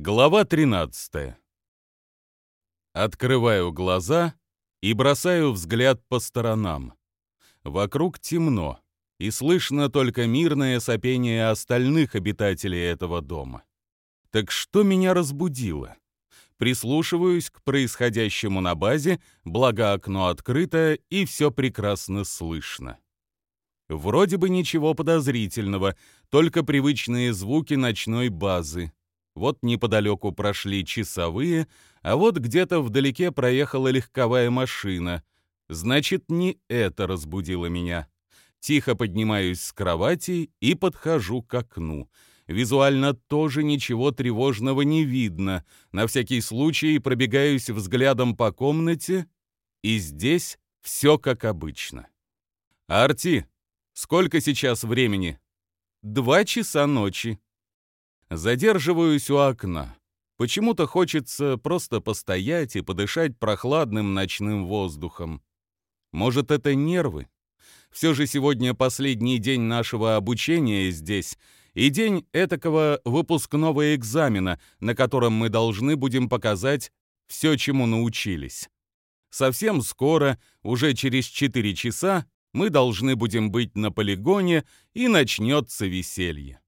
Глава 13. Открываю глаза и бросаю взгляд по сторонам. Вокруг темно, и слышно только мирное сопение остальных обитателей этого дома. Так что меня разбудило? Прислушиваюсь к происходящему на базе, благо окно открыто и все прекрасно слышно. Вроде бы ничего подозрительного, только привычные звуки ночной базы. Вот неподалеку прошли часовые, а вот где-то вдалеке проехала легковая машина. Значит, не это разбудило меня. Тихо поднимаюсь с кровати и подхожу к окну. Визуально тоже ничего тревожного не видно. На всякий случай пробегаюсь взглядом по комнате, и здесь все как обычно. «Арти, сколько сейчас времени?» «Два часа ночи». Задерживаюсь у окна. Почему-то хочется просто постоять и подышать прохладным ночным воздухом. Может, это нервы? Все же сегодня последний день нашего обучения здесь и день этакого выпускного экзамена, на котором мы должны будем показать все, чему научились. Совсем скоро, уже через 4 часа, мы должны будем быть на полигоне, и начнется веселье.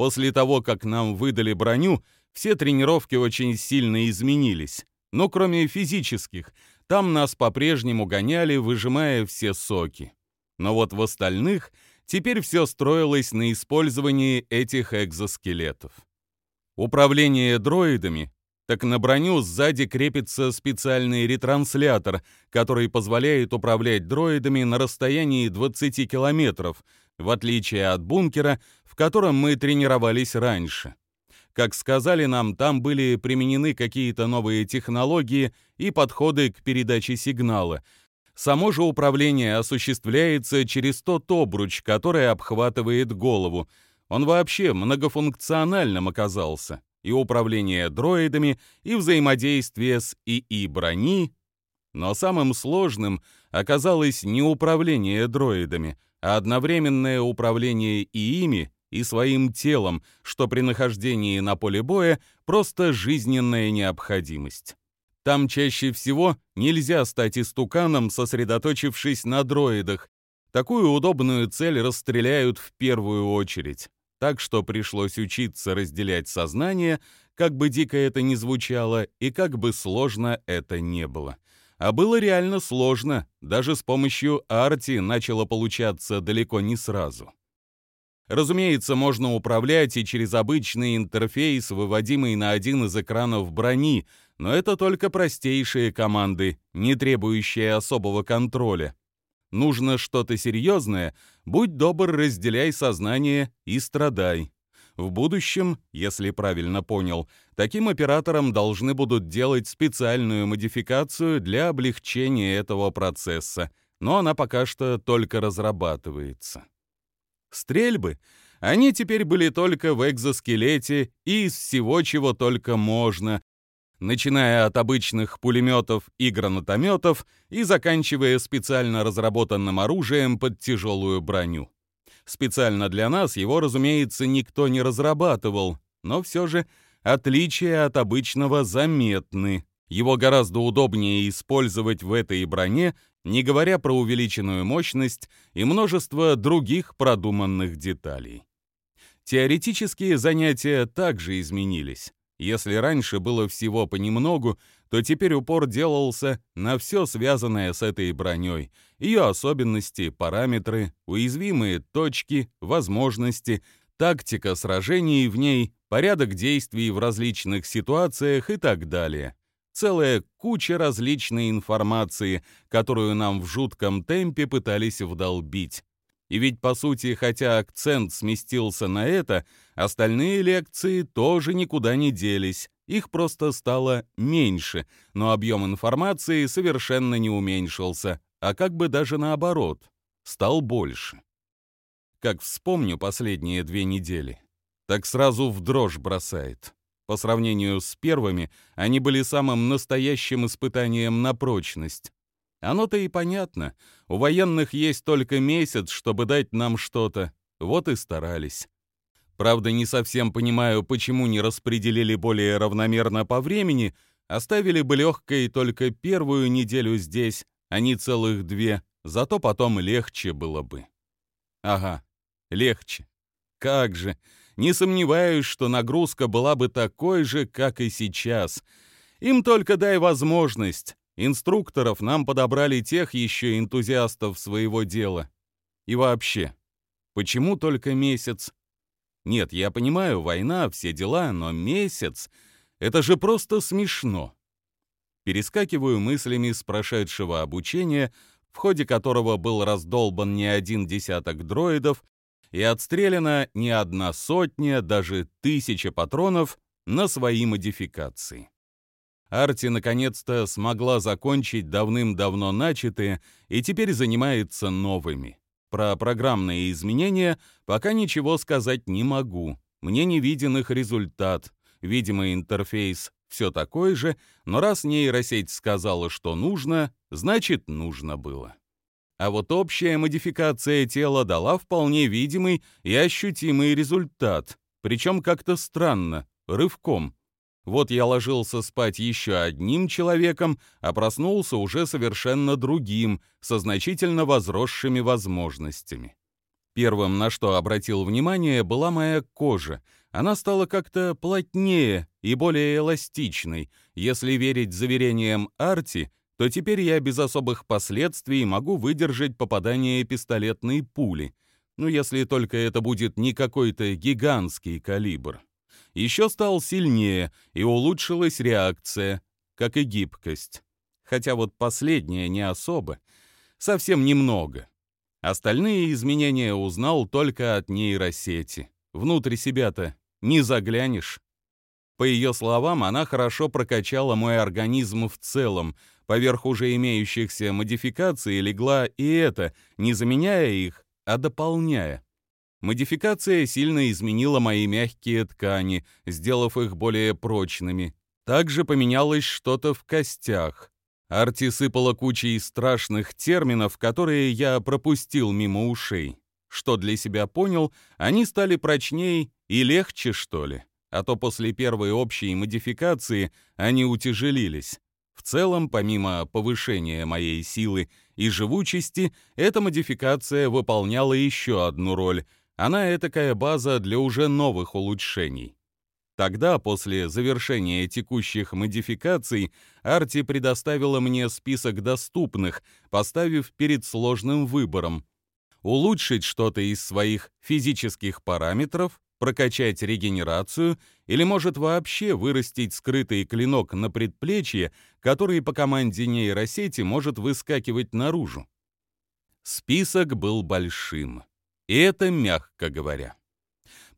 После того, как нам выдали броню, все тренировки очень сильно изменились. Но кроме физических, там нас по-прежнему гоняли, выжимая все соки. Но вот в остальных теперь все строилось на использовании этих экзоскелетов. Управление дроидами так на броню сзади крепится специальный ретранслятор, который позволяет управлять дроидами на расстоянии 20 километров, в отличие от бункера, в котором мы тренировались раньше. Как сказали нам, там были применены какие-то новые технологии и подходы к передаче сигнала. Само же управление осуществляется через тот обруч, который обхватывает голову. Он вообще многофункциональным оказался. И управление дроидами, и взаимодействие с ИИ брони. Но самым сложным оказалось не управление дроидами, а одновременное управление ИИми и своим телом, что при нахождении на поле боя просто жизненная необходимость. Там чаще всего нельзя стать истуканом, сосредоточившись на дроидах. Такую удобную цель расстреляют в первую очередь. Так что пришлось учиться разделять сознание, как бы дико это ни звучало и как бы сложно это не было. А было реально сложно, даже с помощью арти начало получаться далеко не сразу. Разумеется, можно управлять и через обычный интерфейс, выводимый на один из экранов брони, но это только простейшие команды, не требующие особого контроля. Нужно что-то серьезное, будь добр, разделяй сознание и страдай. В будущем, если правильно понял, таким операторам должны будут делать специальную модификацию для облегчения этого процесса, но она пока что только разрабатывается. Стрельбы, они теперь были только в экзоскелете и из всего, чего только можно, начиная от обычных пулеметов и гранатометов и заканчивая специально разработанным оружием под тяжелую броню. Специально для нас его, разумеется, никто не разрабатывал, но все же отличия от обычного заметны. Его гораздо удобнее использовать в этой броне, не говоря про увеличенную мощность и множество других продуманных деталей. Теоретические занятия также изменились. Если раньше было всего понемногу, то теперь упор делался на все связанное с этой броней, ее особенности, параметры, уязвимые точки, возможности, тактика сражений в ней, порядок действий в различных ситуациях и так далее целая куча различной информации, которую нам в жутком темпе пытались вдолбить. И ведь, по сути, хотя акцент сместился на это, остальные лекции тоже никуда не делись, их просто стало меньше, но объем информации совершенно не уменьшился, а как бы даже наоборот, стал больше. Как вспомню последние две недели, так сразу в дрожь бросает. По сравнению с первыми, они были самым настоящим испытанием на прочность. Оно-то и понятно. У военных есть только месяц, чтобы дать нам что-то. Вот и старались. Правда, не совсем понимаю, почему не распределили более равномерно по времени, оставили бы легкой только первую неделю здесь, а не целых две, зато потом легче было бы. Ага, легче. Как же. Не сомневаюсь, что нагрузка была бы такой же, как и сейчас. Им только дай возможность. Инструкторов нам подобрали тех еще энтузиастов своего дела. И вообще, почему только месяц? Нет, я понимаю, война, все дела, но месяц — это же просто смешно. Перескакиваю мыслями с прошедшего обучения, в ходе которого был раздолбан не один десяток дроидов и отстреляна не одна сотня, даже тысяча патронов на свои модификации. Арти наконец-то смогла закончить давным-давно начатые и теперь занимается новыми. Про программные изменения пока ничего сказать не могу. Мне не виден их результат. Видимо, интерфейс все такой же, но раз нейросеть сказала, что нужно, значит, нужно было. А вот общая модификация тела дала вполне видимый и ощутимый результат, причем как-то странно, рывком. Вот я ложился спать еще одним человеком, а проснулся уже совершенно другим, со значительно возросшими возможностями. Первым, на что обратил внимание, была моя кожа. Она стала как-то плотнее и более эластичной. Если верить заверениям Арти, то теперь я без особых последствий могу выдержать попадание пистолетной пули. Ну, если только это будет не какой-то гигантский калибр еще стал сильнее и улучшилась реакция, как и гибкость. Хотя вот последняя не особо, совсем немного. Остальные изменения узнал только от нейросети. Внутрь себя-то не заглянешь. По ее словам, она хорошо прокачала мой организм в целом. Поверх уже имеющихся модификаций легла и это, не заменяя их, а дополняя. Модификация сильно изменила мои мягкие ткани, сделав их более прочными. Также поменялось что-то в костях. Арти сыпала кучей страшных терминов, которые я пропустил мимо ушей. Что для себя понял, они стали прочнее и легче, что ли. А то после первой общей модификации они утяжелились. В целом, помимо повышения моей силы и живучести, эта модификация выполняла еще одну роль — она этакая база для уже новых улучшений. Тогда, после завершения текущих модификаций, Арти предоставила мне список доступных, поставив перед сложным выбором. Улучшить что-то из своих физических параметров, прокачать регенерацию или, может, вообще вырастить скрытый клинок на предплечье, который по команде нейросети может выскакивать наружу. Список был большим. И это мягко говоря.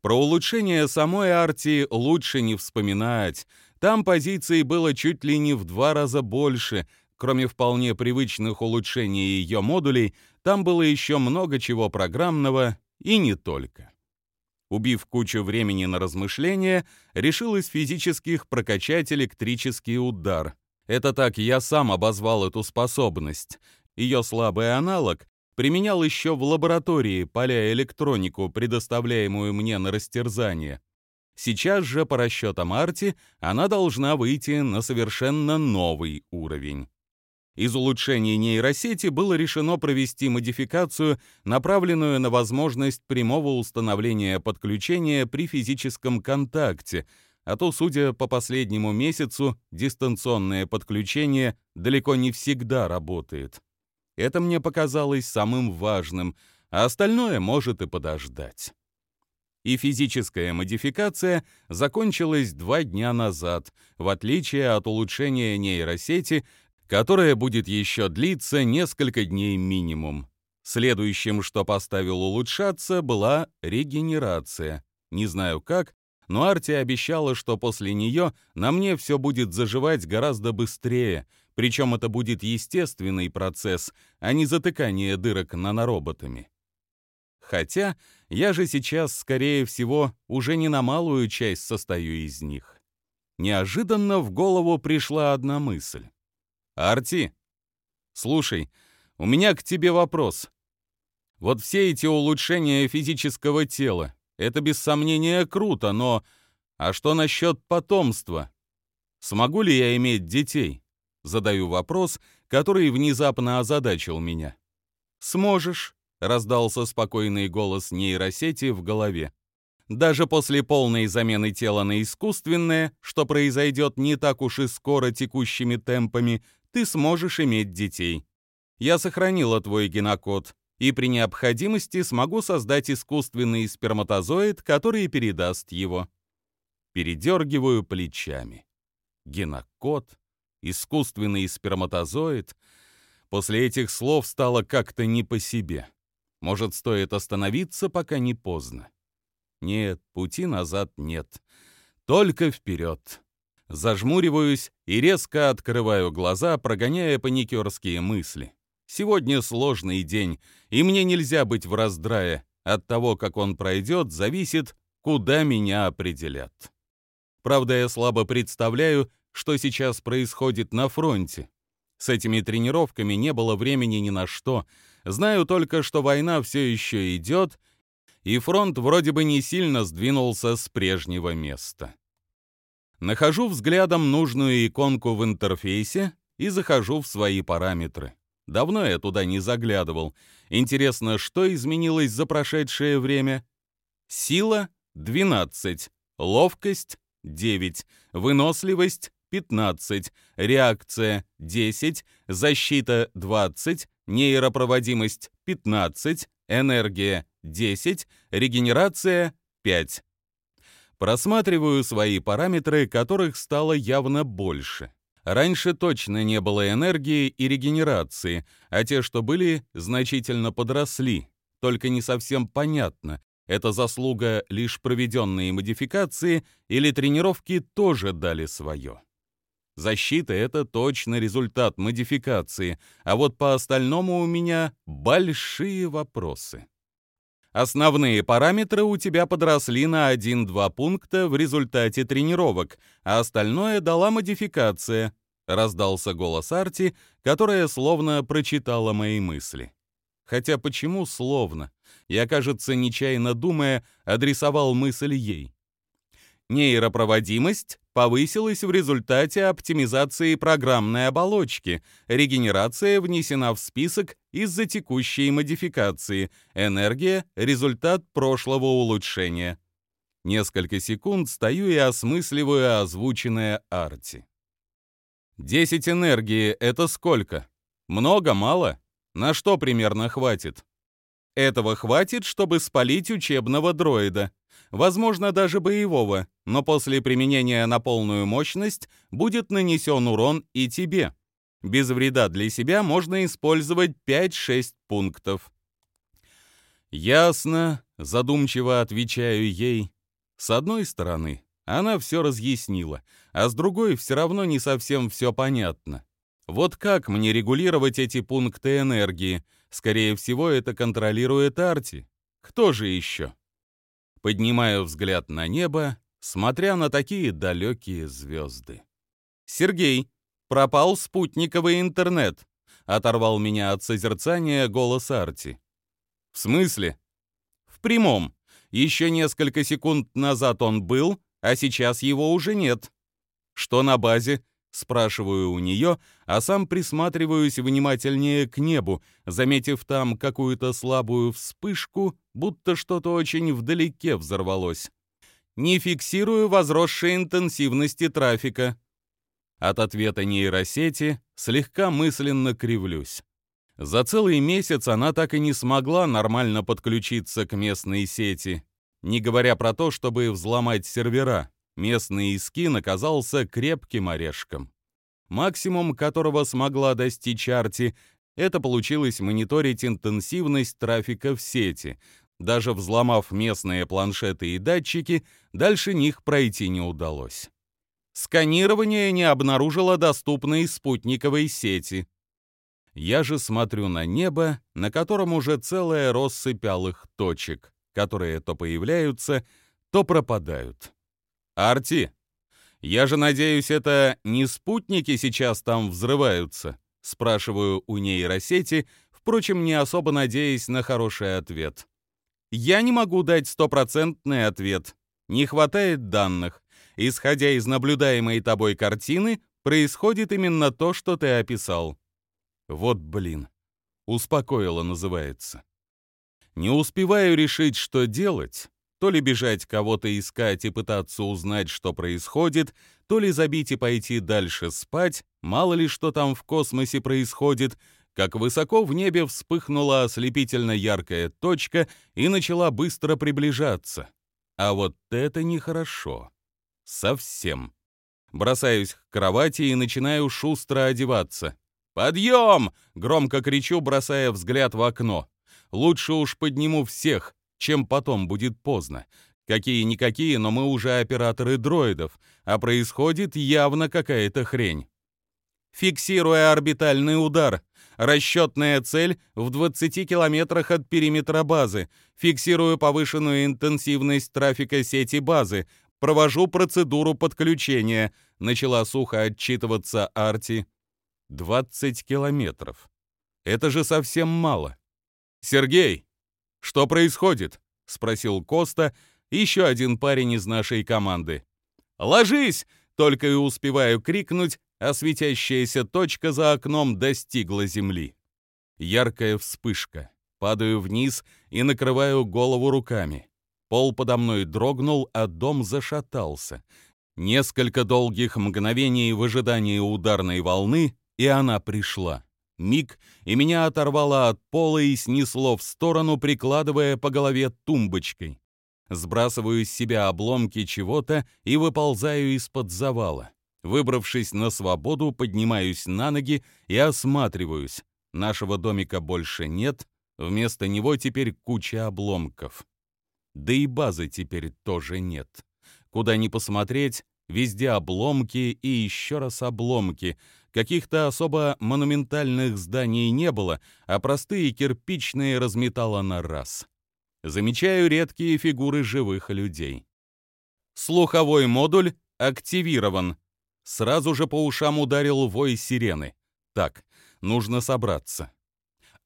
Про улучшение самой арти лучше не вспоминать. Там позиций было чуть ли не в два раза больше. Кроме вполне привычных улучшений ее модулей, там было еще много чего программного и не только. Убив кучу времени на размышления, решил из физических прокачать электрический удар. Это так я сам обозвал эту способность. Ее слабый аналог применял еще в лаборатории, поля электронику, предоставляемую мне на растерзание. Сейчас же, по расчетам Арти, она должна выйти на совершенно новый уровень. Из улучшений нейросети было решено провести модификацию, направленную на возможность прямого установления подключения при физическом контакте, а то, судя по последнему месяцу, дистанционное подключение далеко не всегда работает. Это мне показалось самым важным, а остальное может и подождать. И физическая модификация закончилась два дня назад, в отличие от улучшения нейросети, которое будет еще длиться несколько дней минимум. Следующим, что поставил улучшаться, была регенерация. Не знаю как, но Арти обещала, что после нее на мне все будет заживать гораздо быстрее, причем это будет естественный процесс, а не затыкание дырок нанороботами. Хотя я же сейчас, скорее всего, уже не на малую часть состою из них. Неожиданно в голову пришла одна мысль. «Арти, слушай, у меня к тебе вопрос. Вот все эти улучшения физического тела, Это без сомнения круто, но... А что насчет потомства? Смогу ли я иметь детей? Задаю вопрос, который внезапно озадачил меня. «Сможешь», — раздался спокойный голос нейросети в голове. «Даже после полной замены тела на искусственное, что произойдет не так уж и скоро текущими темпами, ты сможешь иметь детей. Я сохранила твой генокод, и при необходимости смогу создать искусственный сперматозоид, который передаст его». Передергиваю плечами. Генокод, искусственный сперматозоид. После этих слов стало как-то не по себе. Может, стоит остановиться, пока не поздно. Нет, пути назад нет. Только вперед. Зажмуриваюсь и резко открываю глаза, прогоняя паникерские мысли. Сегодня сложный день, и мне нельзя быть в раздрае. От того, как он пройдет, зависит, куда меня определят. Правда, я слабо представляю, что сейчас происходит на фронте. С этими тренировками не было времени ни на что. Знаю только, что война все еще идет, и фронт вроде бы не сильно сдвинулся с прежнего места. Нахожу взглядом нужную иконку в интерфейсе и захожу в свои параметры. Давно я туда не заглядывал. Интересно, что изменилось за прошедшее время? Сила — 12, ловкость — 9, выносливость 15, реакция 10, защита 20, нейропроводимость 15, энергия 10, регенерация 5. Просматриваю свои параметры, которых стало явно больше. Раньше точно не было энергии и регенерации, а те, что были, значительно подросли. Только не совсем понятно, это заслуга лишь проведенные модификации или тренировки тоже дали свое. Защита — это точно результат модификации, а вот по остальному у меня большие вопросы. Основные параметры у тебя подросли на 1-2 пункта в результате тренировок, а остальное дала модификация, раздался голос Арти, которая словно прочитала мои мысли. Хотя почему словно? Я, кажется, нечаянно думая, адресовал мысль ей. Нейропроводимость повысилась в результате оптимизации программной оболочки. Регенерация внесена в список из-за текущей модификации. Энергия — результат прошлого улучшения. Несколько секунд стою и осмысливаю озвученное Арти. «Десять энергии — это сколько? Много, мало? На что примерно хватит?» «Этого хватит, чтобы спалить учебного дроида», возможно даже боевого, но после применения на полную мощность будет нанесен урон и тебе. Без вреда для себя можно использовать 5-6 пунктов. «Ясно», — задумчиво отвечаю ей. С одной стороны, она все разъяснила, а с другой все равно не совсем все понятно. Вот как мне регулировать эти пункты энергии? Скорее всего, это контролирует Арти. Кто же еще? Поднимаю взгляд на небо, смотря на такие далекие звезды. «Сергей, пропал спутниковый интернет», — оторвал меня от созерцания голос Арти. «В смысле?» «В прямом. Еще несколько секунд назад он был, а сейчас его уже нет». «Что на базе?» Спрашиваю у нее, а сам присматриваюсь внимательнее к небу, заметив там какую-то слабую вспышку, будто что-то очень вдалеке взорвалось. Не фиксирую возросшей интенсивности трафика. От ответа нейросети слегка мысленно кривлюсь. За целый месяц она так и не смогла нормально подключиться к местной сети, не говоря про то, чтобы взломать сервера. Местный Искин оказался крепким орешком. Максимум, которого смогла достичь Арти, это получилось мониторить интенсивность трафика в сети. Даже взломав местные планшеты и датчики, дальше них пройти не удалось. Сканирование не обнаружило доступной спутниковой сети. Я же смотрю на небо, на котором уже целая россыпь алых точек, которые то появляются, то пропадают. «Арти, я же надеюсь, это не спутники сейчас там взрываются?» Спрашиваю у нейросети, впрочем, не особо надеясь на хороший ответ. Я не могу дать стопроцентный ответ. Не хватает данных. Исходя из наблюдаемой тобой картины, происходит именно то, что ты описал. Вот блин. Успокоило называется. Не успеваю решить, что делать. То ли бежать кого-то искать и пытаться узнать, что происходит, то ли забить и пойти дальше спать, мало ли что там в космосе происходит, как высоко в небе вспыхнула ослепительно яркая точка и начала быстро приближаться. А вот это нехорошо. Совсем. Бросаюсь к кровати и начинаю шустро одеваться. «Подъем!» — громко кричу, бросая взгляд в окно. «Лучше уж подниму всех, чем потом будет поздно. Какие-никакие, но мы уже операторы дроидов, а происходит явно какая-то хрень. Фиксируя орбитальный удар. Расчетная цель в 20 километрах от периметра базы. Фиксирую повышенную интенсивность трафика сети базы. Провожу процедуру подключения. Начала сухо отчитываться Арти. 20 километров. Это же совсем мало. «Сергей, что происходит?» — спросил Коста, еще один парень из нашей команды. «Ложись!» — только и успеваю крикнуть, а светящаяся точка за окном достигла земли. Яркая вспышка. Падаю вниз и накрываю голову руками. Пол подо мной дрогнул, а дом зашатался. Несколько долгих мгновений в ожидании ударной волны, и она пришла. Миг, и меня оторвало от пола и снесло в сторону, прикладывая по голове тумбочкой. Сбрасываю с себя обломки чего-то и выползаю из-под завала. Выбравшись на свободу, поднимаюсь на ноги и осматриваюсь. Нашего домика больше нет, вместо него теперь куча обломков. Да и базы теперь тоже нет. Куда ни посмотреть, везде обломки и еще раз обломки. Каких-то особо монументальных зданий не было, а простые кирпичные разметало на раз. Замечаю редкие фигуры живых людей. Слуховой модуль активирован. Сразу же по ушам ударил вой сирены. Так, нужно собраться.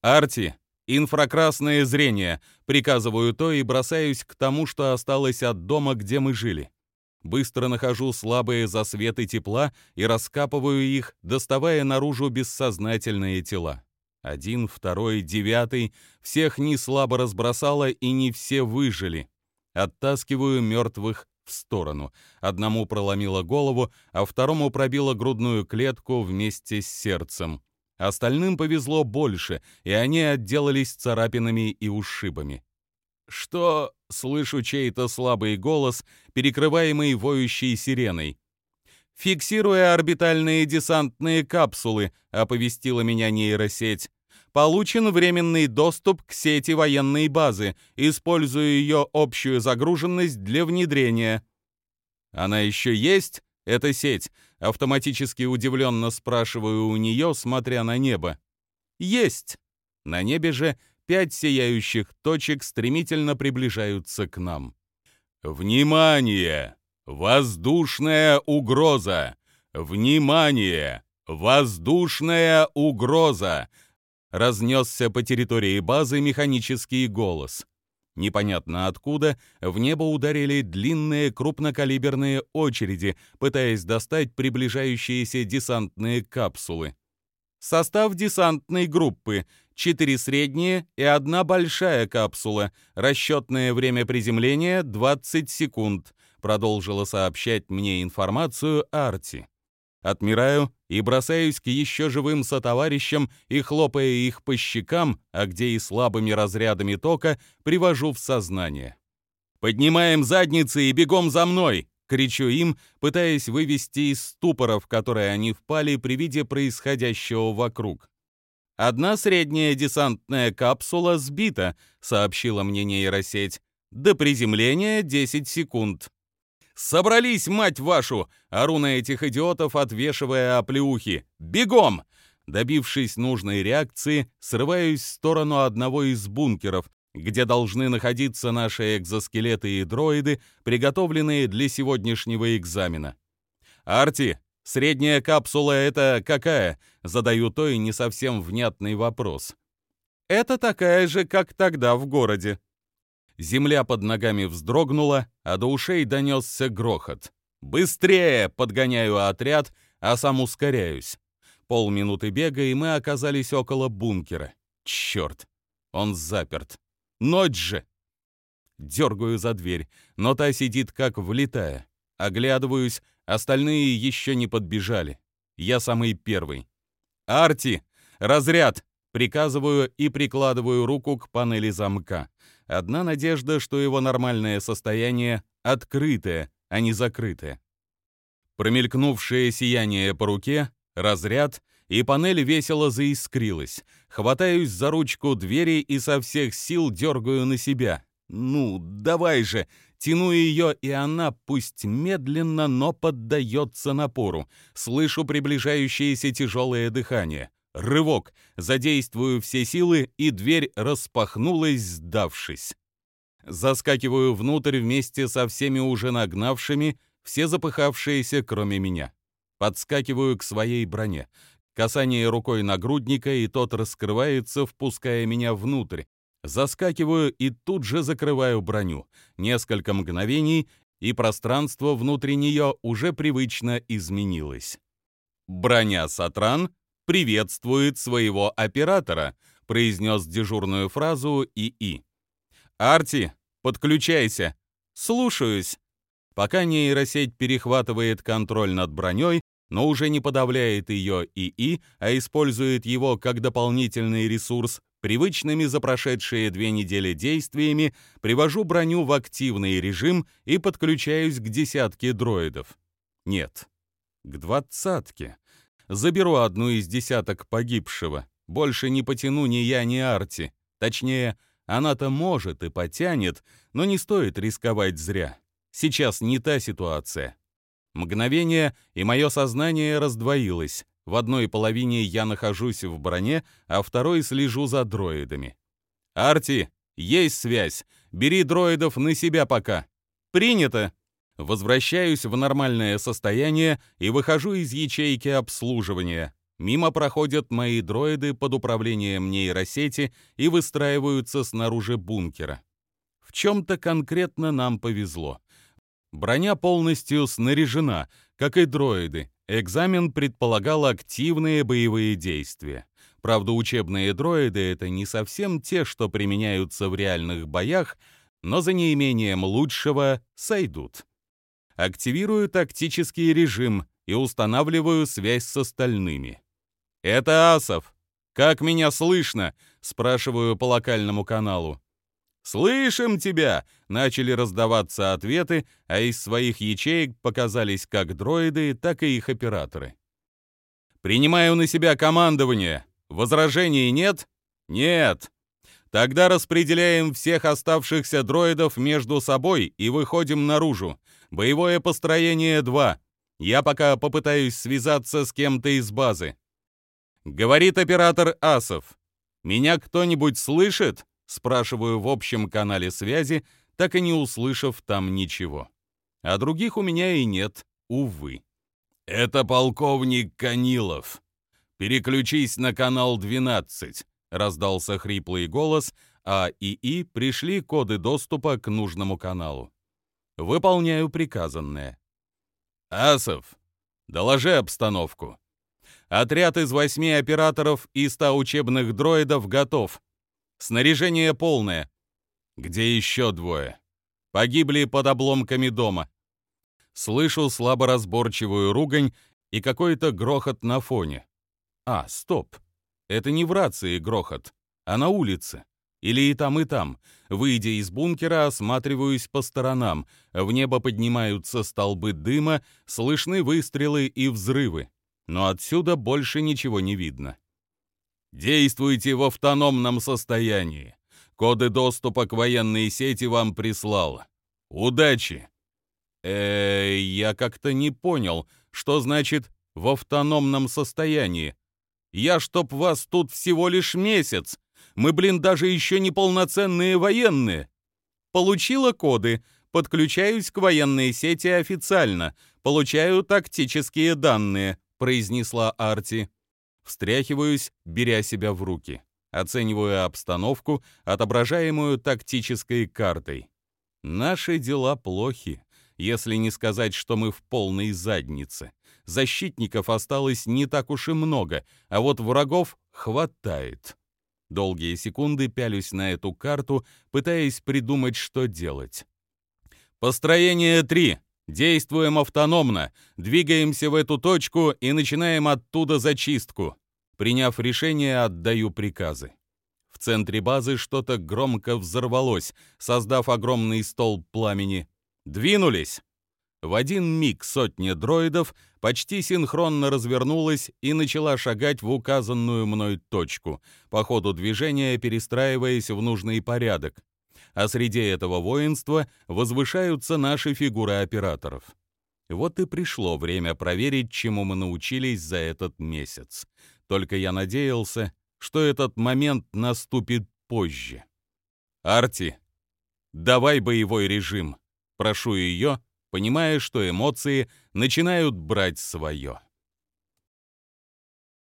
«Арти, инфракрасное зрение!» Приказываю то и бросаюсь к тому, что осталось от дома, где мы жили. Быстро нахожу слабые засветы тепла и раскапываю их, доставая наружу бессознательные тела. Один, второй, девятый. Всех не слабо разбросало, и не все выжили. Оттаскиваю мертвых в сторону. Одному проломило голову, а второму пробило грудную клетку вместе с сердцем. Остальным повезло больше, и они отделались царапинами и ушибами. «Что?» — слышу чей-то слабый голос, перекрываемый воющей сиреной. «Фиксируя орбитальные десантные капсулы», — оповестила меня нейросеть. «Получен временный доступ к сети военной базы. Использую ее общую загруженность для внедрения». «Она еще есть, эта сеть?» — автоматически удивленно спрашиваю у нее, смотря на небо. «Есть!» На небе же пять сияющих точек стремительно приближаются к нам. «Внимание!» Воздушная угроза! Внимание! Воздушная угроза! Разнесся по территории базы механический голос. Непонятно откуда в небо ударили длинные крупнокалиберные очереди, пытаясь достать приближающиеся десантные капсулы. Состав десантной группы — четыре средние и одна большая капсула. Расчетное время приземления — 20 секунд продолжила сообщать мне информацию Арти. Отмираю и бросаюсь к еще живым сотоварищам и, хлопая их по щекам, а где и слабыми разрядами тока, привожу в сознание. «Поднимаем задницы и бегом за мной!» — кричу им, пытаясь вывести из ступора, в который они впали при виде происходящего вокруг. «Одна средняя десантная капсула сбита», — сообщила мне нейросеть. «До приземления 10 секунд». «Собрались, мать вашу!» — ору на этих идиотов, отвешивая оплеухи. «Бегом!» Добившись нужной реакции, срываюсь в сторону одного из бункеров, где должны находиться наши экзоскелеты и дроиды, приготовленные для сегодняшнего экзамена. «Арти, средняя капсула — это какая?» — задаю то и не совсем внятный вопрос. «Это такая же, как тогда в городе», Земля под ногами вздрогнула, а до ушей донесся грохот. «Быстрее!» — подгоняю отряд, а сам ускоряюсь. Полминуты бега, и мы оказались около бункера. Черт! Он заперт. Ночь же! Дергаю за дверь, но та сидит как влитая. Оглядываюсь, остальные еще не подбежали. Я самый первый. «Арти! Разряд!» Приказываю и прикладываю руку к панели замка. Одна надежда, что его нормальное состояние открытое, а не закрытое. Промелькнувшее сияние по руке, разряд, и панель весело заискрилась. Хватаюсь за ручку двери и со всех сил дергаю на себя. «Ну, давай же!» Тяну ее, и она, пусть медленно, но поддается напору. Слышу приближающееся тяжелое дыхание. Рывок. Задействую все силы, и дверь распахнулась, сдавшись. Заскакиваю внутрь вместе со всеми уже нагнавшими, все запыхавшиеся, кроме меня. Подскакиваю к своей броне. Касание рукой нагрудника, и тот раскрывается, впуская меня внутрь. Заскакиваю и тут же закрываю броню. Несколько мгновений, и пространство внутри нее уже привычно изменилось. «Броня Сатран приветствует своего оператора», произнес дежурную фразу ИИ. «Арти, подключайся!» «Слушаюсь!» Пока нейросеть перехватывает контроль над броней, но уже не подавляет ее ИИ, а использует его как дополнительный ресурс, Привычными за прошедшие две недели действиями привожу броню в активный режим и подключаюсь к десятке дроидов. Нет, к двадцатке. Заберу одну из десяток погибшего. Больше не потяну ни я, ни Арти. Точнее, она-то может и потянет, но не стоит рисковать зря. Сейчас не та ситуация. Мгновение, и мое сознание раздвоилось. В одной половине я нахожусь в броне, а второй слежу за дроидами. «Арти, есть связь. Бери дроидов на себя пока». «Принято». Возвращаюсь в нормальное состояние и выхожу из ячейки обслуживания. Мимо проходят мои дроиды под управлением нейросети и выстраиваются снаружи бункера. В чем-то конкретно нам повезло. Броня полностью снаряжена, как и дроиды, Экзамен предполагал активные боевые действия. Правда, учебные дроиды — это не совсем те, что применяются в реальных боях, но за неимением лучшего сойдут. Активирую тактический режим и устанавливаю связь с остальными. «Это Асов. Как меня слышно?» — спрашиваю по локальному каналу. «Слышим тебя!» — начали раздаваться ответы, а из своих ячеек показались как дроиды, так и их операторы. «Принимаю на себя командование. Возражений нет?» «Нет. Тогда распределяем всех оставшихся дроидов между собой и выходим наружу. Боевое построение 2. Я пока попытаюсь связаться с кем-то из базы». Говорит оператор Асов. «Меня кто-нибудь слышит?» Спрашиваю в общем канале связи, так и не услышав там ничего. А других у меня и нет, увы. «Это полковник Канилов. Переключись на канал 12», — раздался хриплый голос, а ИИ пришли коды доступа к нужному каналу. Выполняю приказанное. «Асов, доложи обстановку. Отряд из восьми операторов и ста учебных дроидов готов. Снаряжение полное. Где еще двое? Погибли под обломками дома. Слышу слаборазборчивую ругань и какой-то грохот на фоне. А, стоп. Это не в рации грохот, а на улице. Или и там, и там. Выйдя из бункера, осматриваюсь по сторонам. В небо поднимаются столбы дыма, слышны выстрелы и взрывы. Но отсюда больше ничего не видно. Действуйте в автономном состоянии. Коды доступа к военной сети вам прислал. Удачи. Э, я как-то не понял, что значит в автономном состоянии. Я чтоб вас тут всего лишь месяц. Мы, блин, даже еще не полноценные военные. Получила коды, подключаюсь к военной сети официально, получаю тактические данные, произнесла Арти. Встряхиваюсь, беря себя в руки. оцениваю обстановку, отображаемую тактической картой. Наши дела плохи, если не сказать, что мы в полной заднице. Защитников осталось не так уж и много, а вот врагов хватает. Долгие секунды пялюсь на эту карту, пытаясь придумать, что делать. Построение 3. Действуем автономно, двигаемся в эту точку и начинаем оттуда зачистку. Приняв решение, отдаю приказы. В центре базы что-то громко взорвалось, создав огромный столб пламени. Двинулись! В один миг сотня дроидов почти синхронно развернулась и начала шагать в указанную мной точку, по ходу движения перестраиваясь в нужный порядок а среди этого воинства возвышаются наши фигуры операторов. Вот и пришло время проверить, чему мы научились за этот месяц. Только я надеялся, что этот момент наступит позже. «Арти, давай боевой режим», — прошу ее, понимая, что эмоции начинают брать свое.